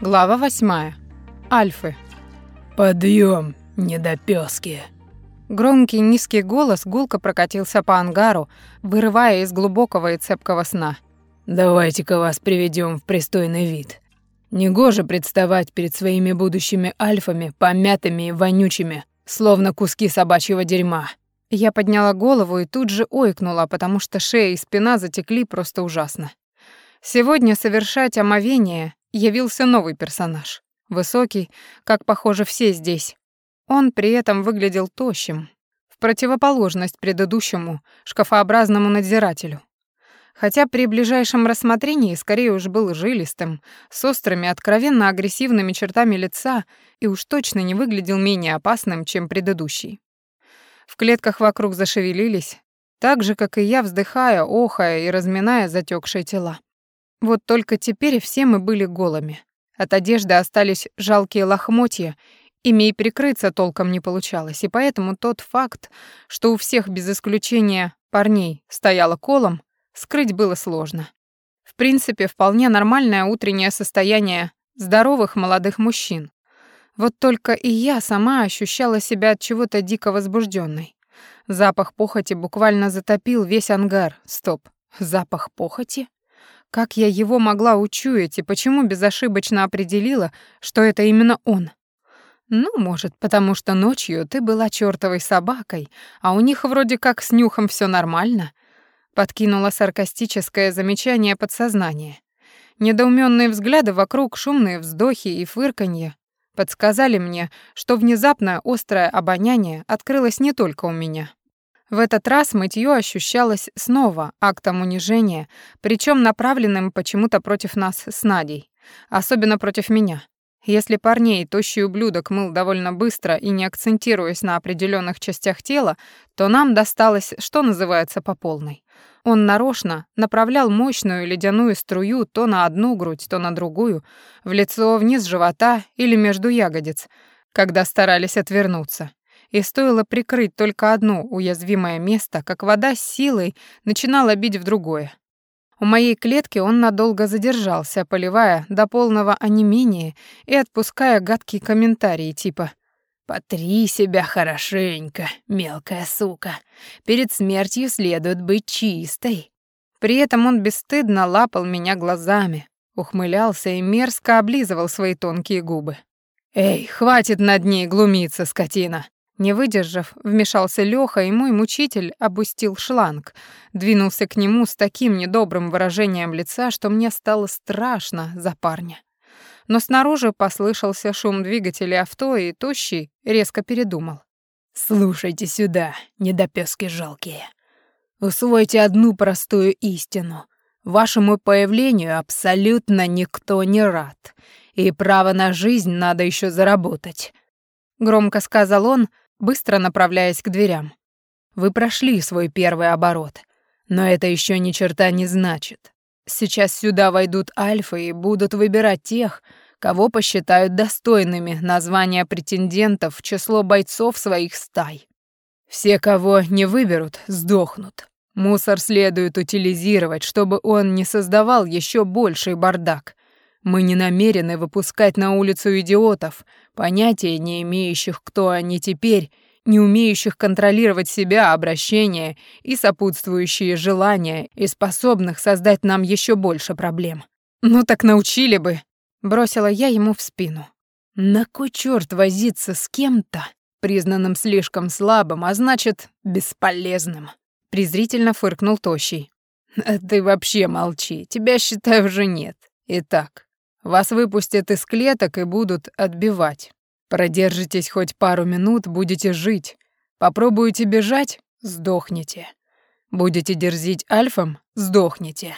Глава восьмая. Альфы. «Подъем, недопёски!» Громкий низкий голос гулко прокатился по ангару, вырывая из глубокого и цепкого сна. «Давайте-ка вас приведем в пристойный вид. Негоже представать перед своими будущими альфами помятыми и вонючими, словно куски собачьего дерьма». Я подняла голову и тут же ойкнула, потому что шея и спина затекли просто ужасно. Сегодня совершать омовение явился новый персонаж. Высокий, как, похоже, все здесь. Он при этом выглядел тощим, в противоположность предыдущему шкафообразному надзирателю. Хотя при ближайшем рассмотрении скорее уж был жилистым, с острыми, откровенно агрессивными чертами лица и уж точно не выглядел менее опасным, чем предыдущий. В клетках вокруг зашевелились, так же, как и я, вздыхая, охая и разминая затекшие тела. Вот только теперь все мы были голыми. От одежды остались жалкие лохмотья, ими и прикрыться толком не получалось, и поэтому тот факт, что у всех без исключения парней стояло колом, скрыть было сложно. В принципе, вполне нормальное утреннее состояние здоровых молодых мужчин. Вот только и я сама ощущала себя от чего-то дико возбужденной. Запах похоти буквально затопил весь ангар. Стоп. Запах похоти? Как я его могла учуять и почему безошибочно определила, что это именно он? Ну, может, потому что ночью ты была чёртовой собакой, а у них вроде как с нюхом всё нормально. Подкинула саркастическое замечание подсознания. Недоумённые взгляды вокруг, шумные вздохи и фырканье подсказали мне, что внезапное острое обоняние открылось не только у меня. В этот раз мытье ощущалось снова актом унижения, причем направленным почему-то против нас с Надей, особенно против меня. Если парней тощий ублюдок мыл довольно быстро и не акцентируясь на определенных частях тела, то нам досталось, что называется, по полной. Он нарочно направлял мощную ледяную струю то на одну грудь, то на другую, в лицо, вниз живота или между ягодиц, когда старались отвернуться и стоило прикрыть только одно уязвимое место, как вода с силой начинала бить в другое. У моей клетки он надолго задержался, поливая до полного онемения и отпуская гадкие комментарии типа «Потри себя хорошенько, мелкая сука. Перед смертью следует быть чистой». При этом он бесстыдно лапал меня глазами, ухмылялся и мерзко облизывал свои тонкие губы. «Эй, хватит над ней глумиться, скотина. Не выдержав, вмешался Лёха, и мой мучитель опустил шланг, двинулся к нему с таким недобрым выражением лица, что мне стало страшно за парня. Но снаружи послышался шум двигателя авто, и Тощий резко передумал. «Слушайте сюда, недопёски жалкие. Усвойте одну простую истину. Вашему появлению абсолютно никто не рад, и право на жизнь надо ещё заработать». Громко сказал он, быстро направляясь к дверям. Вы прошли свой первый оборот, но это еще ни черта не значит. Сейчас сюда войдут альфы и будут выбирать тех, кого посчитают достойными названия претендентов в число бойцов своих стай. Все, кого не выберут, сдохнут. Мусор следует утилизировать, чтобы он не создавал еще больший бардак. Мы не намерены выпускать на улицу идиотов, понятия не имеющих, кто они теперь, не умеющих контролировать себя, обращения и сопутствующие желания, и способных создать нам еще больше проблем. Ну так научили бы, бросила я ему в спину. На кой черт возиться с кем-то, признанным слишком слабым, а значит, бесполезным? презрительно фыркнул Тощий. Ты вообще молчи, тебя, считаю, уже нет. Итак, вас выпустят из клеток и будут отбивать. Продержитесь хоть пару минут, будете жить. Попробуете бежать — сдохнете. Будете дерзить альфам — сдохнете.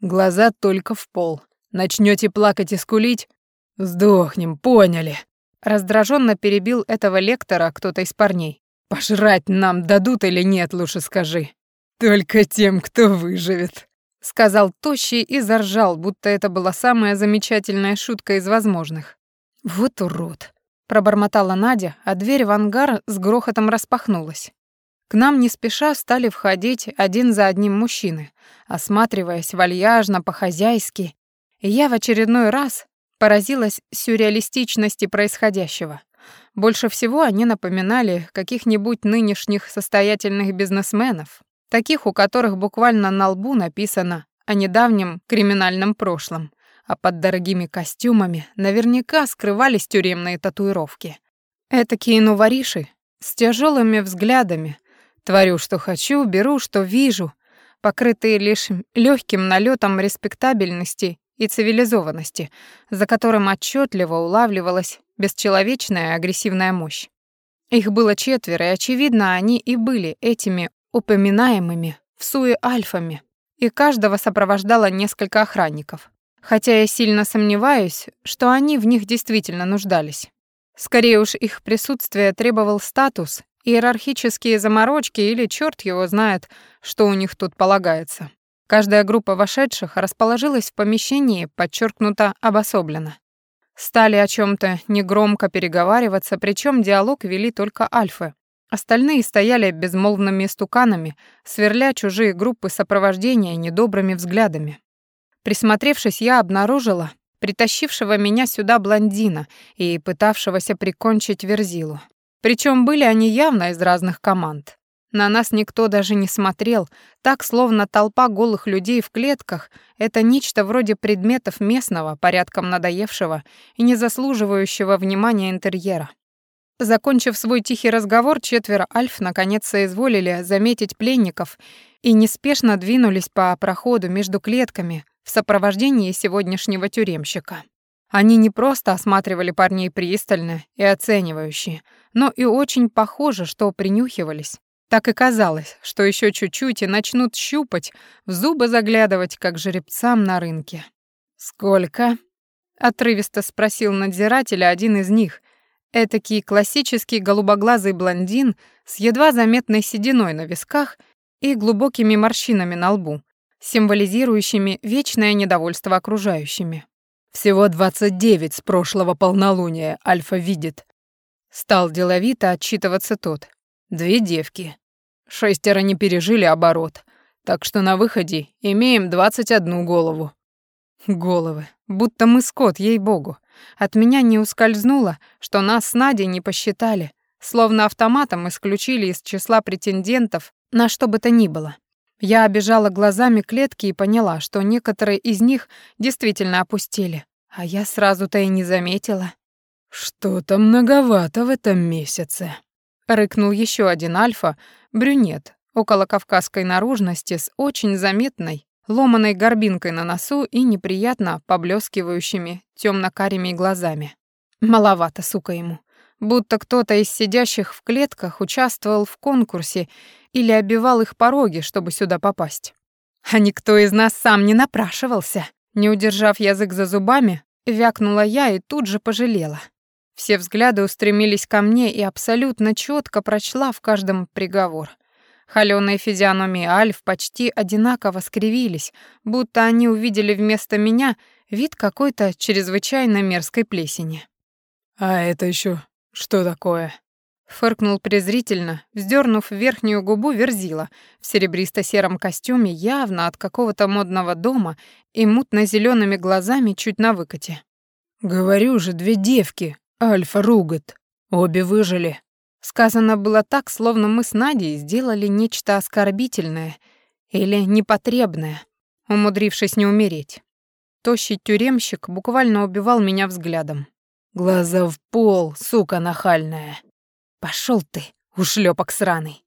Глаза только в пол. Начнете плакать и скулить — сдохнем, поняли. Раздраженно перебил этого лектора кто-то из парней. Пожрать нам дадут или нет, лучше скажи. Только тем, кто выживет сказал Тощий и заржал, будто это была самая замечательная шутка из возможных. «Вот урод!» — пробормотала Надя, а дверь в ангар с грохотом распахнулась. К нам не спеша стали входить один за одним мужчины, осматриваясь вальяжно, по-хозяйски, я в очередной раз Поразилась сюрреалистичности происходящего. Больше всего они напоминали каких-нибудь нынешних состоятельных бизнесменов, таких, у которых буквально на лбу написано о недавнем криминальном прошлом, а под дорогими костюмами наверняка скрывались тюремные татуировки. Этакие новориши с тяжелыми взглядами. Творю, что хочу, беру, что вижу, покрытые лишь легким налетом респектабельности и цивилизованности, за которым отчетливо улавливалась бесчеловечная агрессивная мощь. Их было четверо, и, очевидно, они и были этими упоминаемыми в суе альфами, и каждого сопровождало несколько охранников. Хотя я сильно сомневаюсь, что они в них действительно нуждались. Скорее уж их присутствие требовал статус, иерархические заморочки или черт его знает, что у них тут полагается. Каждая группа вошедших расположилась в помещении подчеркнуто обособленно. Стали о чем то негромко переговариваться, причем диалог вели только альфы. Остальные стояли безмолвными стуканами, сверля чужие группы сопровождения недобрыми взглядами. Присмотревшись, я обнаружила притащившего меня сюда блондина и пытавшегося прикончить Верзилу. Причем были они явно из разных команд. На нас никто даже не смотрел, так словно толпа голых людей в клетках — это нечто вроде предметов местного, порядком надоевшего и не заслуживающего внимания интерьера. Закончив свой тихий разговор, четверо альф наконец соизволили заметить пленников и неспешно двинулись по проходу между клетками в сопровождении сегодняшнего тюремщика. Они не просто осматривали парней пристально и оценивающе, но и очень похоже, что принюхивались. Так и казалось, что еще чуть-чуть и начнут щупать, в зубы заглядывать, как жеребцам на рынке. «Сколько?» — отрывисто спросил надзирателя один из них, этакий классический голубоглазый блондин с едва заметной сединой на висках и глубокими морщинами на лбу, символизирующими вечное недовольство окружающими. «Всего двадцать девять с прошлого полнолуния Альфа видит». Стал деловито отчитываться тот. Две девки. Шестеро не пережили оборот, так что на выходе имеем двадцать одну голову. Головы. Будто мы скот, ей-богу. От меня не ускользнуло, что нас с Надей не посчитали, словно автоматом исключили из числа претендентов на что бы то ни было. Я обижала глазами клетки и поняла, что некоторые из них действительно опустили, а я сразу-то и не заметила. «Что-то многовато в этом месяце», Рыкнул еще один альфа, брюнет, около кавказской наружности с очень заметной, ломаной горбинкой на носу и неприятно поблескивающими темно-карими глазами. Маловато, сука, ему. Будто кто-то из сидящих в клетках участвовал в конкурсе или обивал их пороги, чтобы сюда попасть. А никто из нас сам не напрашивался. Не удержав язык за зубами, вякнула я и тут же пожалела. Все взгляды устремились ко мне, и абсолютно четко прочла в каждом приговор. Холёные физиономии Альф почти одинаково скривились, будто они увидели вместо меня вид какой-то чрезвычайно мерзкой плесени. «А это еще что такое?» Фыркнул презрительно, вздернув верхнюю губу Верзила в серебристо-сером костюме явно от какого-то модного дома и мутно зелеными глазами чуть на выкате. «Говорю же, две девки, Альфа ругат. Обе выжили. Сказано было так, словно мы с Надей сделали нечто оскорбительное или непотребное, умудрившись не умереть. Тощий тюремщик буквально убивал меня взглядом. Глаза в пол, сука нахальная. Пошел ты, ушлепок сраный.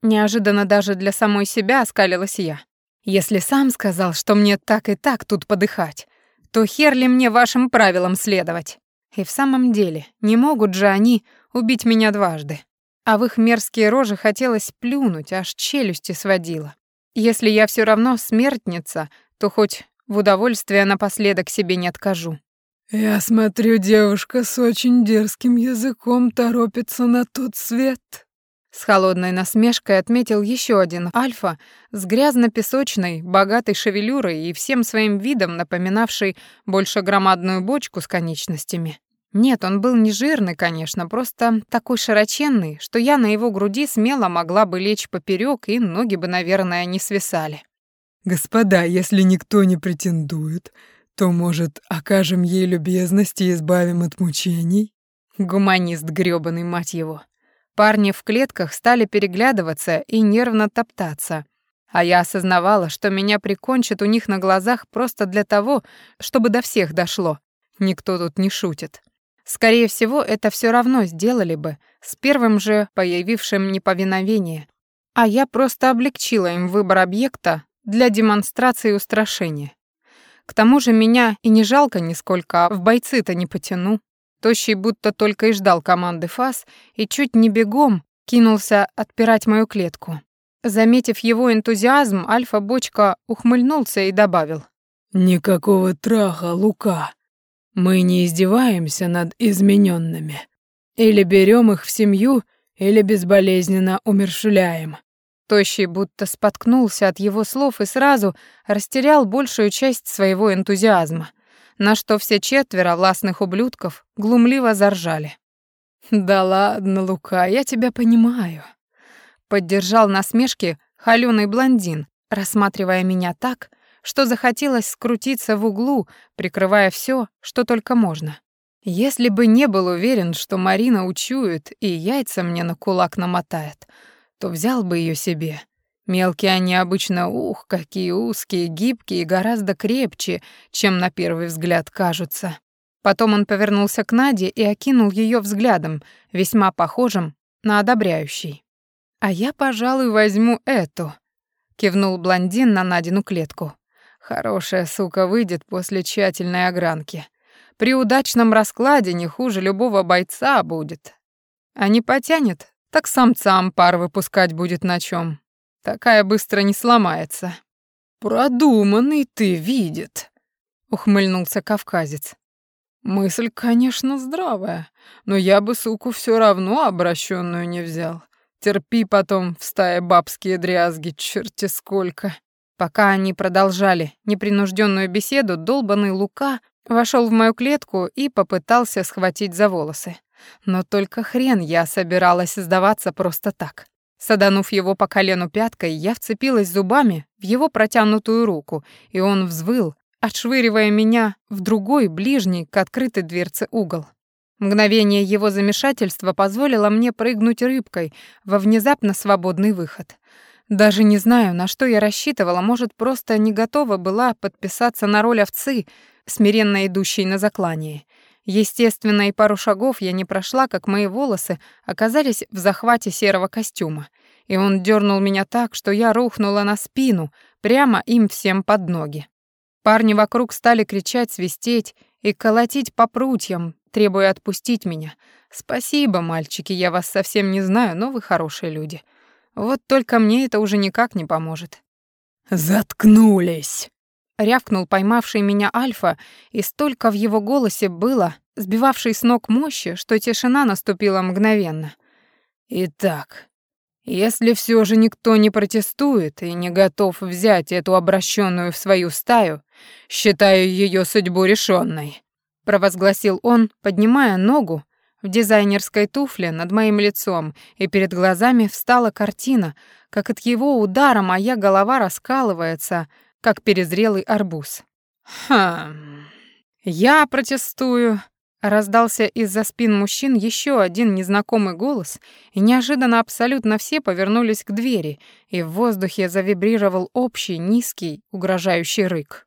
Неожиданно даже для самой себя оскалилась я. Если сам сказал, что мне так и так тут подыхать, то хер ли мне вашим правилам следовать? И в самом деле, не могут же они убить меня дважды. А в их мерзкие рожи хотелось плюнуть, аж челюсти сводило. Если я все равно смертница, то хоть в удовольствие напоследок себе не откажу. «Я смотрю, девушка с очень дерзким языком торопится на тот свет», с холодной насмешкой отметил еще один альфа с грязно-песочной, богатой шевелюрой и всем своим видом напоминавший больше громадную бочку с конечностями. Нет, он был не жирный, конечно, просто такой широченный, что я на его груди смело могла бы лечь поперек, и ноги бы, наверное, не свисали. «Господа, если никто не претендует, то, может, окажем ей любезность и избавим от мучений? Гуманист грёбаный, мать его. Парни в клетках стали переглядываться и нервно топтаться. А я осознавала, что меня прикончат у них на глазах просто для того, чтобы до всех дошло. Никто тут не шутит. Скорее всего, это все равно сделали бы с первым же появившим неповиновение. А я просто облегчила им выбор объекта для демонстрации устрашения. К тому же меня и не жалко нисколько, а в бойцы-то не потяну. Тощий будто только и ждал команды фас и чуть не бегом кинулся отпирать мою клетку. Заметив его энтузиазм, Альфа-бочка ухмыльнулся и добавил. «Никакого траха, Лука. Мы не издеваемся над измененными. Или берем их в семью, или безболезненно умершляем. Тощий будто споткнулся от его слов и сразу растерял большую часть своего энтузиазма, на что все четверо властных ублюдков глумливо заржали. «Да ладно, Лука, я тебя понимаю», — поддержал насмешки холёный блондин, рассматривая меня так, что захотелось скрутиться в углу, прикрывая все, что только можно. Если бы не был уверен, что Марина учует и яйца мне на кулак намотает — то взял бы ее себе. Мелкие они обычно, ух, какие узкие, гибкие и гораздо крепче, чем на первый взгляд кажутся. Потом он повернулся к Наде и окинул ее взглядом, весьма похожим на одобряющий. «А я, пожалуй, возьму эту», — кивнул блондин на Надину клетку. «Хорошая сука выйдет после тщательной огранки. При удачном раскладе не хуже любого бойца будет. А не потянет, так самцам пар выпускать будет на чем. Такая быстро не сломается. Продуманный ты видит, ухмыльнулся кавказец. Мысль, конечно, здравая, но я бы суку все равно обращенную не взял. Терпи потом в стае бабские дрязги, черти сколько. Пока они продолжали непринужденную беседу, долбанный Лука вошел в мою клетку и попытался схватить за волосы. Но только хрен я собиралась сдаваться просто так. Саданув его по колену пяткой, я вцепилась зубами в его протянутую руку, и он взвыл, отшвыривая меня в другой, ближний к открытой дверце угол. Мгновение его замешательства позволило мне прыгнуть рыбкой во внезапно свободный выход. Даже не знаю, на что я рассчитывала, может, просто не готова была подписаться на роль овцы, смиренно идущей на заклание. Естественно, и пару шагов я не прошла, как мои волосы оказались в захвате серого костюма, и он дернул меня так, что я рухнула на спину, прямо им всем под ноги. Парни вокруг стали кричать, свистеть и колотить по прутьям, требуя отпустить меня. Спасибо, мальчики, я вас совсем не знаю, но вы хорошие люди. Вот только мне это уже никак не поможет. Заткнулись рявкнул поймавший меня Альфа, и столько в его голосе было, сбивавшей с ног мощи, что тишина наступила мгновенно. Итак, если все же никто не протестует и не готов взять эту обращенную в свою стаю, считаю ее судьбу решенной, провозгласил он, поднимая ногу в дизайнерской туфле над моим лицом, и перед глазами встала картина, как от его удара моя голова раскалывается, как перезрелый арбуз. «Хм... Я протестую», — раздался из-за спин мужчин еще один незнакомый голос, и неожиданно абсолютно все повернулись к двери, и в воздухе завибрировал общий, низкий, угрожающий рык.